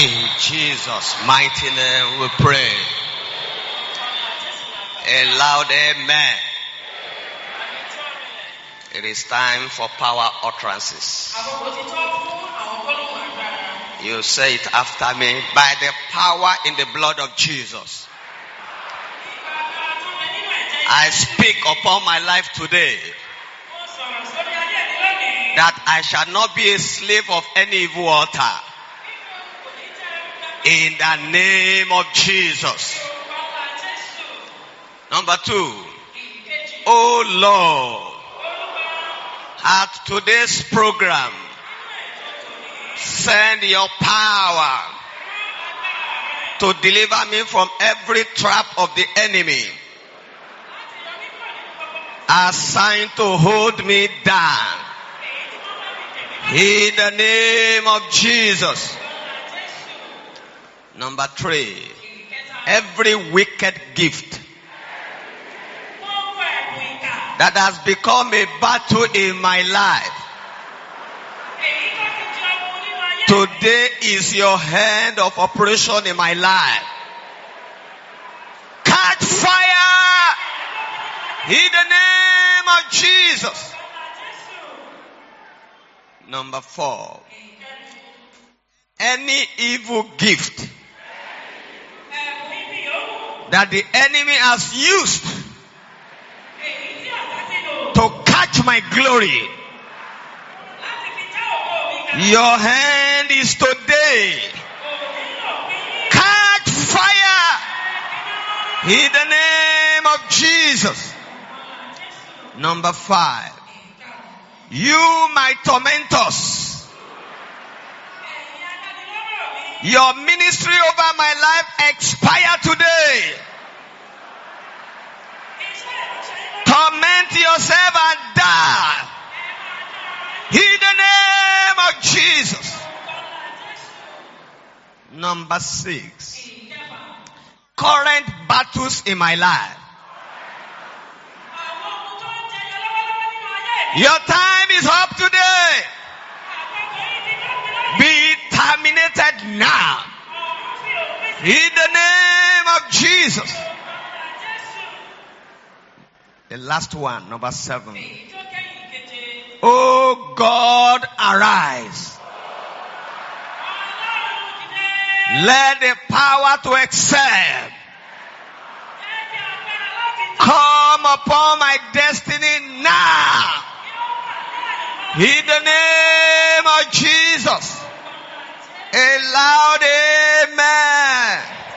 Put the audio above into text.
In Jesus' mighty name we pray. A loud amen. It is time for power utterances. You say it after me by the power in the blood of Jesus. I speak upon my life today that I shall not be a slave of any evil altar. In the name of Jesus. Number two. Oh Lord, at today's program, send your power to deliver me from every trap of the enemy assigned to hold me down. In the name of Jesus. Number three, every wicked gift that has become a battle in my life. Today is your hand of operation in my life. Catch fire in the name of Jesus. Number four. Any evil gift that the enemy has used to catch my glory. Your hand is today. Catch fire in the name of Jesus. Number five. You, my tormentors. Your ministry over my life expire today. Torment yourself and die. In the name of Jesus. Number six. Current battles in my life. Your time is up In the name of Jesus. The last one, number seven. Oh God, arise. Let the power to excel come upon my destiny now. In the name of Jesus. A loud amen.